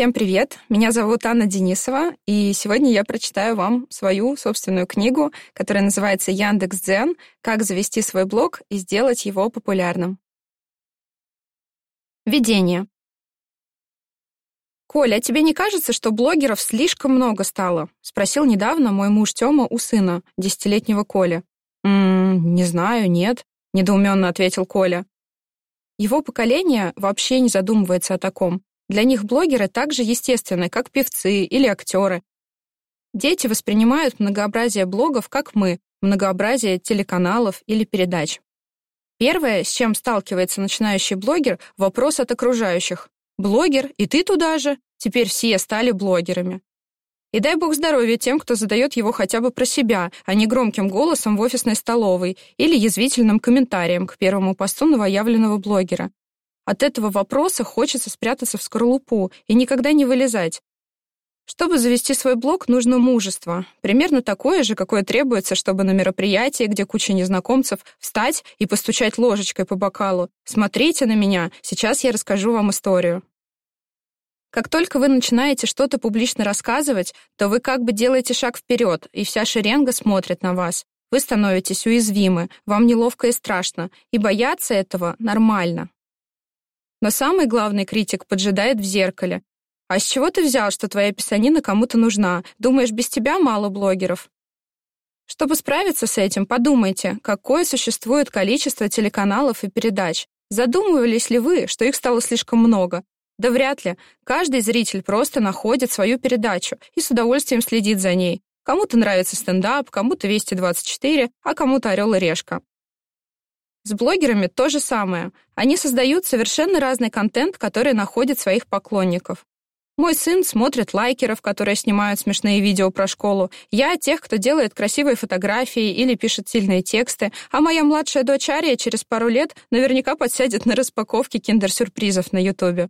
Всем привет! Меня зовут Анна Денисова, и сегодня я прочитаю вам свою собственную книгу, которая называется «Яндекс.Дзен. Как завести свой блог и сделать его популярным». Введение. «Коля, а тебе не кажется, что блогеров слишком много стало?» — спросил недавно мой муж Тёма у сына, десятилетнего Коля. «М-м, не знаю, нет», — недоуменно ответил Коля. Его поколение вообще не задумывается о таком. Для них блогеры так же естественны, как певцы или актеры. Дети воспринимают многообразие блогов, как мы, многообразие телеканалов или передач. Первое, с чем сталкивается начинающий блогер, вопрос от окружающих. «Блогер? И ты туда же?» Теперь все стали блогерами. И дай бог здоровья тем, кто задает его хотя бы про себя, а не громким голосом в офисной столовой или язвительным комментарием к первому посту новоявленного блогера. От этого вопроса хочется спрятаться в скорлупу и никогда не вылезать. Чтобы завести свой блог, нужно мужество. Примерно такое же, какое требуется, чтобы на мероприятии, где куча незнакомцев, встать и постучать ложечкой по бокалу. «Смотрите на меня, сейчас я расскажу вам историю». Как только вы начинаете что-то публично рассказывать, то вы как бы делаете шаг вперед, и вся шеренга смотрит на вас. Вы становитесь уязвимы, вам неловко и страшно, и бояться этого нормально. Но самый главный критик поджидает в зеркале. А с чего ты взял, что твоя писанина кому-то нужна? Думаешь, без тебя мало блогеров? Чтобы справиться с этим, подумайте, какое существует количество телеканалов и передач. Задумывались ли вы, что их стало слишком много? Да вряд ли. Каждый зритель просто находит свою передачу и с удовольствием следит за ней. Кому-то нравится стендап, кому-то Вести 24, а кому-то Орел и Решка. С блогерами то же самое. Они создают совершенно разный контент, который находит своих поклонников. Мой сын смотрит лайкеров, которые снимают смешные видео про школу. Я тех, кто делает красивые фотографии или пишет сильные тексты. А моя младшая дочь Ария через пару лет наверняка подсядет на распаковки киндер-сюрпризов на Ютубе.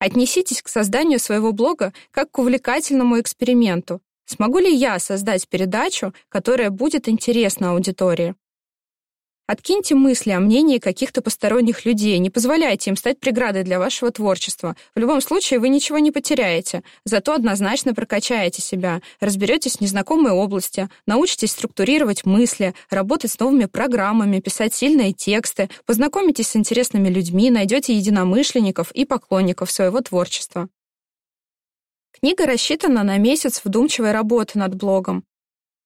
Отнеситесь к созданию своего блога как к увлекательному эксперименту. Смогу ли я создать передачу, которая будет интересна аудитории? Откиньте мысли о мнении каких-то посторонних людей, не позволяйте им стать преградой для вашего творчества. В любом случае вы ничего не потеряете, зато однозначно прокачаете себя, разберетесь в незнакомой области, научитесь структурировать мысли, работать с новыми программами, писать сильные тексты, познакомитесь с интересными людьми, найдете единомышленников и поклонников своего творчества. Книга рассчитана на месяц вдумчивой работы над блогом.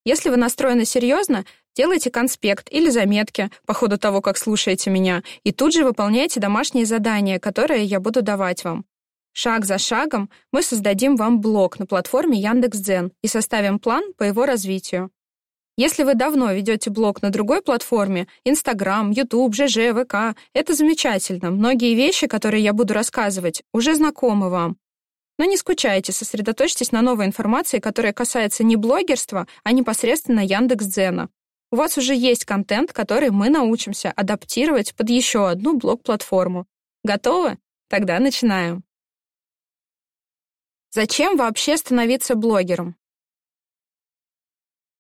Если вы настроены серьезно, делайте конспект или заметки по ходу того, как слушаете меня, и тут же выполняйте домашние задания, которые я буду давать вам. Шаг за шагом мы создадим вам блог на платформе Яндекс.Дзен и составим план по его развитию. Если вы давно ведете блог на другой платформе, Инстаграм, Ютуб, ЖЖ, ВК, это замечательно. Многие вещи, которые я буду рассказывать, уже знакомы вам. Но не скучайте, сосредоточьтесь на новой информации, которая касается не блогерства, а непосредственно Яндекс.Дзена. У вас уже есть контент, который мы научимся адаптировать под еще одну блог-платформу. Готовы? Тогда начинаем. Зачем вообще становиться блогером?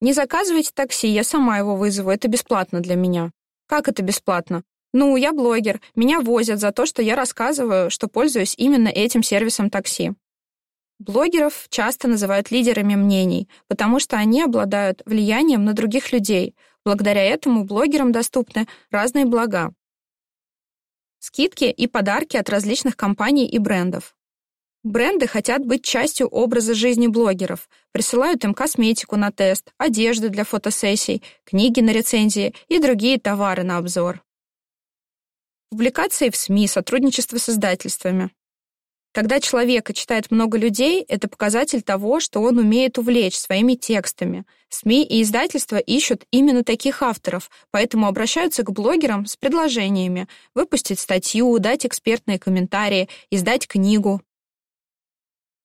Не заказывайте такси, я сама его вызову, это бесплатно для меня. Как это бесплатно? Ну, я блогер, меня возят за то, что я рассказываю, что пользуюсь именно этим сервисом такси. Блогеров часто называют лидерами мнений, потому что они обладают влиянием на других людей. Благодаря этому блогерам доступны разные блага. Скидки и подарки от различных компаний и брендов. Бренды хотят быть частью образа жизни блогеров, присылают им косметику на тест, одежду для фотосессий, книги на рецензии и другие товары на обзор. Публикации в СМИ, сотрудничество с издательствами. Когда человека читает много людей, это показатель того, что он умеет увлечь своими текстами. СМИ и издательства ищут именно таких авторов, поэтому обращаются к блогерам с предложениями выпустить статью, дать экспертные комментарии, издать книгу.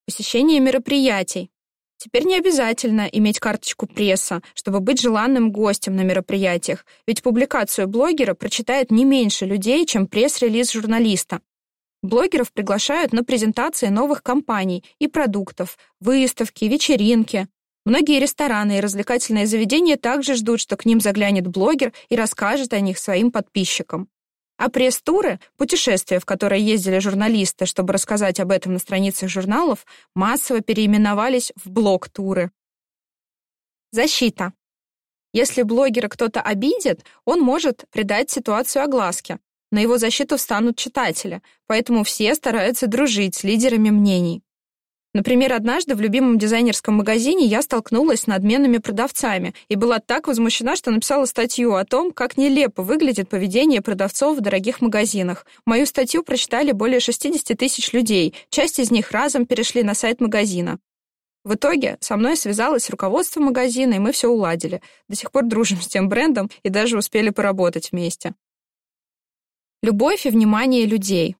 Посещение мероприятий. Теперь не обязательно иметь карточку пресса, чтобы быть желанным гостем на мероприятиях, ведь публикацию блогера прочитает не меньше людей, чем пресс-релиз журналиста. Блогеров приглашают на презентации новых компаний и продуктов, выставки, вечеринки. Многие рестораны и развлекательные заведения также ждут, что к ним заглянет блогер и расскажет о них своим подписчикам. А пресс-туры, путешествия, в которые ездили журналисты, чтобы рассказать об этом на страницах журналов, массово переименовались в блог-туры. Защита. Если блогера кто-то обидит, он может придать ситуацию огласке. На его защиту встанут читатели, поэтому все стараются дружить с лидерами мнений. Например, однажды в любимом дизайнерском магазине я столкнулась с надменными продавцами и была так возмущена, что написала статью о том, как нелепо выглядит поведение продавцов в дорогих магазинах. Мою статью прочитали более 60 тысяч людей, часть из них разом перешли на сайт магазина. В итоге со мной связалось руководство магазина, и мы все уладили. До сих пор дружим с тем брендом и даже успели поработать вместе. Любовь и внимание людей.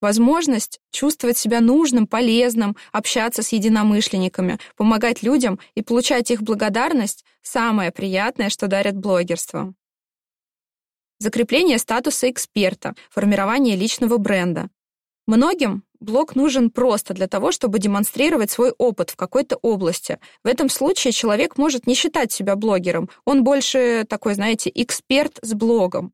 Возможность чувствовать себя нужным, полезным, общаться с единомышленниками, помогать людям и получать их благодарность — самое приятное, что дарит блогерство. Закрепление статуса эксперта, формирование личного бренда. Многим блог нужен просто для того, чтобы демонстрировать свой опыт в какой-то области. В этом случае человек может не считать себя блогером, он больше такой, знаете, эксперт с блогом.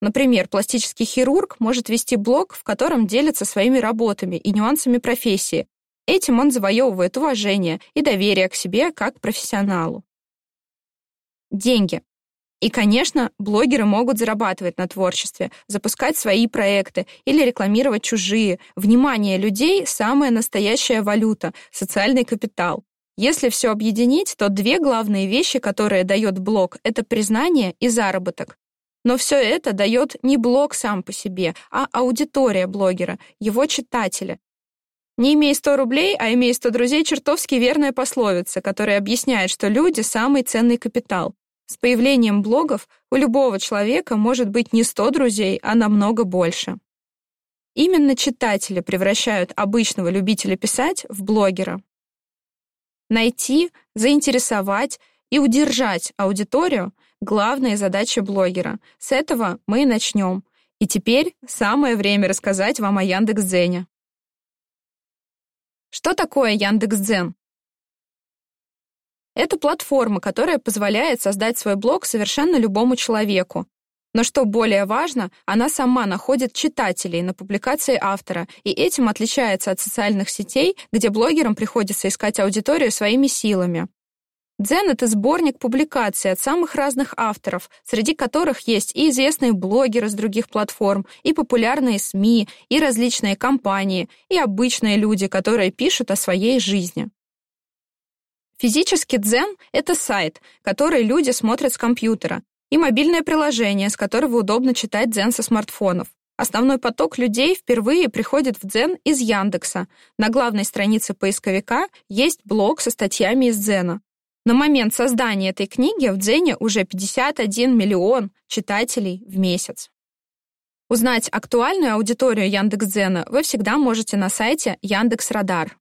Например, пластический хирург может вести блог, в котором делится своими работами и нюансами профессии. Этим он завоевывает уважение и доверие к себе как профессионалу. Деньги. И, конечно, блогеры могут зарабатывать на творчестве, запускать свои проекты или рекламировать чужие. Внимание людей — самая настоящая валюта, социальный капитал. Если все объединить, то две главные вещи, которые дает блог, это признание и заработок. Но все это дает не блог сам по себе, а аудитория блогера, его читатели. Не имей 100 рублей, а имей 100 друзей — чертовски верная пословица, которая объясняет, что люди — самый ценный капитал. С появлением блогов у любого человека может быть не 100 друзей, а намного больше. Именно читатели превращают обычного любителя писать в блогера. Найти, заинтересовать и удержать аудиторию главная задача блогера. С этого мы и начнем. И теперь самое время рассказать вам о Яндекс.Дзене. Что такое Яндекс.Дзен? Это платформа, которая позволяет создать свой блог совершенно любому человеку. Но что более важно, она сама находит читателей на публикации автора, и этим отличается от социальных сетей, где блогерам приходится искать аудиторию своими силами. Дзен — это сборник публикаций от самых разных авторов, среди которых есть и известные блогеры с других платформ, и популярные СМИ, и различные компании, и обычные люди, которые пишут о своей жизни. Физически Дзен — это сайт, который люди смотрят с компьютера, и мобильное приложение, с которого удобно читать Дзен со смартфонов. Основной поток людей впервые приходит в Дзен из Яндекса. На главной странице поисковика есть блог со статьями из Дзена. На момент создания этой книги в Дзене уже 51 миллион читателей в месяц. Узнать актуальную аудиторию Яндекс.Дзена вы всегда можете на сайте Яндекс.Радар.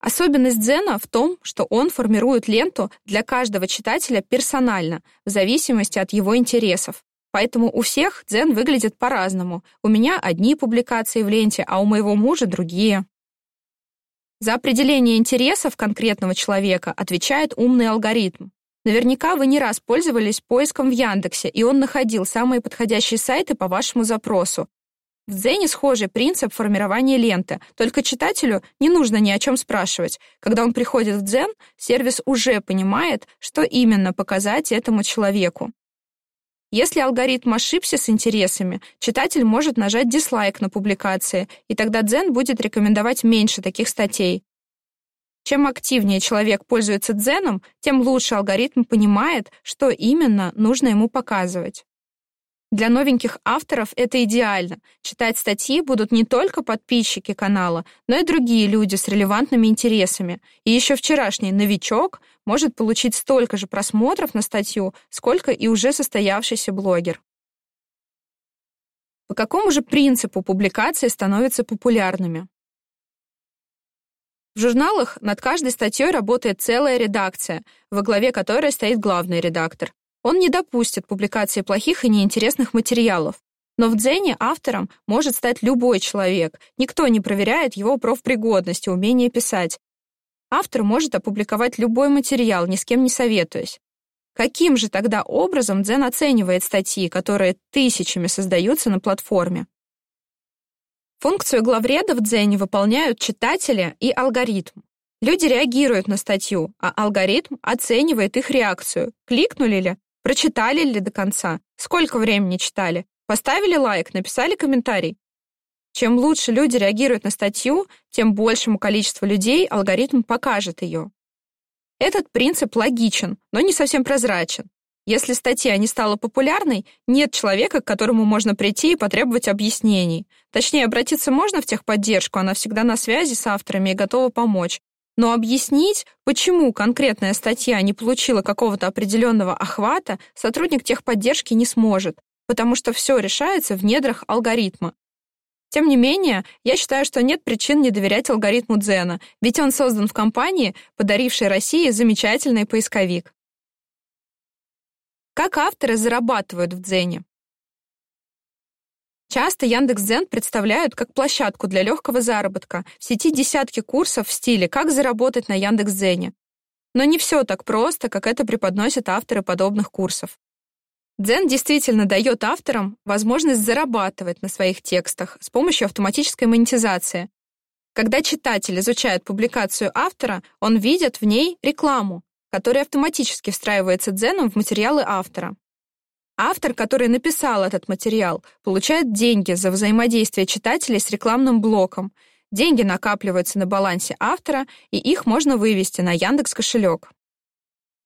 Особенность Дзена в том, что он формирует ленту для каждого читателя персонально, в зависимости от его интересов. Поэтому у всех Дзен выглядит по-разному. У меня одни публикации в ленте, а у моего мужа другие. За определение интересов конкретного человека отвечает умный алгоритм. Наверняка вы не раз пользовались поиском в Яндексе, и он находил самые подходящие сайты по вашему запросу. В Дзене схожий принцип формирования ленты, только читателю не нужно ни о чем спрашивать. Когда он приходит в Дзен, сервис уже понимает, что именно показать этому человеку. Если алгоритм ошибся с интересами, читатель может нажать дизлайк на публикации, и тогда Дзен будет рекомендовать меньше таких статей. Чем активнее человек пользуется Дзеном, тем лучше алгоритм понимает, что именно нужно ему показывать. Для новеньких авторов это идеально. Читать статьи будут не только подписчики канала, но и другие люди с релевантными интересами. И еще вчерашний новичок может получить столько же просмотров на статью, сколько и уже состоявшийся блогер. По какому же принципу публикации становятся популярными? В журналах над каждой статьей работает целая редакция, во главе которой стоит главный редактор. Он не допустит публикации плохих и неинтересных материалов. Но в Дзене автором может стать любой человек. Никто не проверяет его профпригодность и умение писать. Автор может опубликовать любой материал, ни с кем не советуясь. Каким же тогда образом Дзен оценивает статьи, которые тысячами создаются на платформе? Функцию главреда в Дзене выполняют читатели и алгоритм. Люди реагируют на статью, а алгоритм оценивает их реакцию. Кликнули ли, прочитали ли до конца, сколько времени читали, поставили лайк, написали комментарий. Чем лучше люди реагируют на статью, тем большему количеству людей алгоритм покажет ее. Этот принцип логичен, но не совсем прозрачен. Если статья не стала популярной, нет человека, к которому можно прийти и потребовать объяснений. Точнее, обратиться можно в техподдержку, она всегда на связи с авторами и готова помочь. Но объяснить, почему конкретная статья не получила какого-то определенного охвата, сотрудник техподдержки не сможет, потому что все решается в недрах алгоритма. Тем не менее, я считаю, что нет причин не доверять алгоритму Дзена, ведь он создан в компании, подарившей России замечательный поисковик. Как авторы зарабатывают в Дзене? Часто Яндекс.Дзен представляют как площадку для легкого заработка. В сети десятки курсов в стиле «Как заработать на Яндекс.Дзене». Но не все так просто, как это преподносят авторы подобных курсов. Дзен действительно дает авторам возможность зарабатывать на своих текстах с помощью автоматической монетизации. Когда читатель изучает публикацию автора, он видит в ней рекламу, которая автоматически встраивается Дзеном в материалы автора. Автор, который написал этот материал, получает деньги за взаимодействие читателей с рекламным блоком. Деньги накапливаются на балансе автора, и их можно вывести на Яндекс кошелек.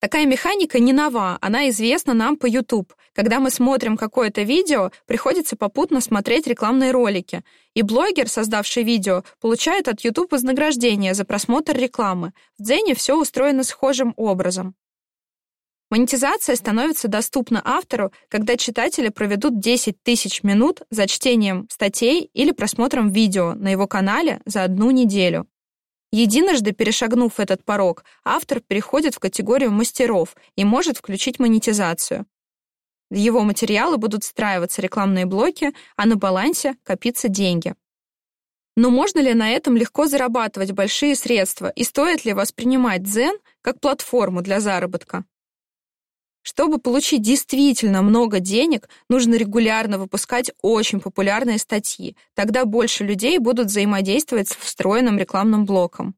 Такая механика не нова, она известна нам по YouTube. Когда мы смотрим какое-то видео, приходится попутно смотреть рекламные ролики. И блогер, создавший видео, получает от YouTube вознаграждение за просмотр рекламы. В Дзене все устроено схожим образом. Монетизация становится доступна автору, когда читатели проведут 10 тысяч минут за чтением статей или просмотром видео на его канале за одну неделю. Единожды перешагнув этот порог, автор переходит в категорию мастеров и может включить монетизацию. В его материалы будут встраиваться рекламные блоки, а на балансе копиться деньги. Но можно ли на этом легко зарабатывать большие средства и стоит ли воспринимать Zen как платформу для заработка? Чтобы получить действительно много денег, нужно регулярно выпускать очень популярные статьи. Тогда больше людей будут взаимодействовать с встроенным рекламным блоком.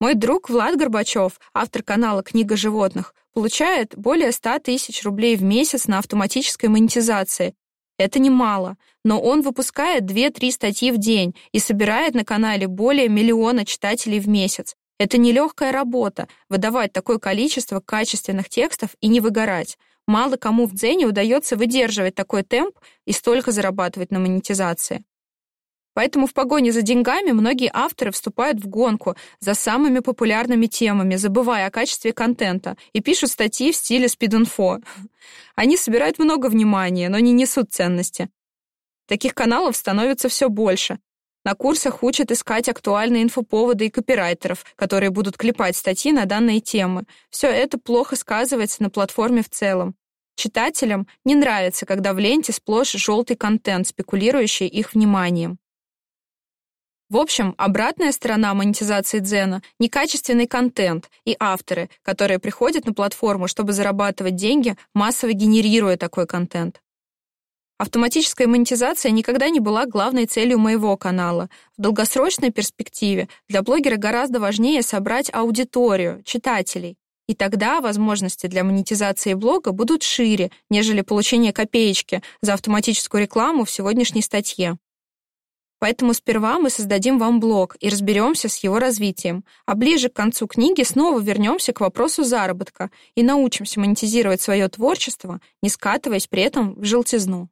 Мой друг Влад Горбачев, автор канала «Книга животных», получает более 100 тысяч рублей в месяц на автоматической монетизации. Это немало, но он выпускает 2-3 статьи в день и собирает на канале более миллиона читателей в месяц. Это нелегкая работа — выдавать такое количество качественных текстов и не выгорать. Мало кому в Дзене удается выдерживать такой темп и столько зарабатывать на монетизации. Поэтому в погоне за деньгами многие авторы вступают в гонку за самыми популярными темами, забывая о качестве контента, и пишут статьи в стиле спид-инфо. Они собирают много внимания, но не несут ценности. Таких каналов становится все больше, на курсах учат искать актуальные инфоповоды и копирайтеров, которые будут клепать статьи на данные темы. Все это плохо сказывается на платформе в целом. Читателям не нравится, когда в ленте сплошь желтый контент, спекулирующий их вниманием. В общем, обратная сторона монетизации Дзена — некачественный контент и авторы, которые приходят на платформу, чтобы зарабатывать деньги, массово генерируя такой контент. Автоматическая монетизация никогда не была главной целью моего канала. В долгосрочной перспективе для блогера гораздо важнее собрать аудиторию, читателей. И тогда возможности для монетизации блога будут шире, нежели получение копеечки за автоматическую рекламу в сегодняшней статье. Поэтому сперва мы создадим вам блог и разберемся с его развитием, а ближе к концу книги снова вернемся к вопросу заработка и научимся монетизировать свое творчество, не скатываясь при этом в желтизну.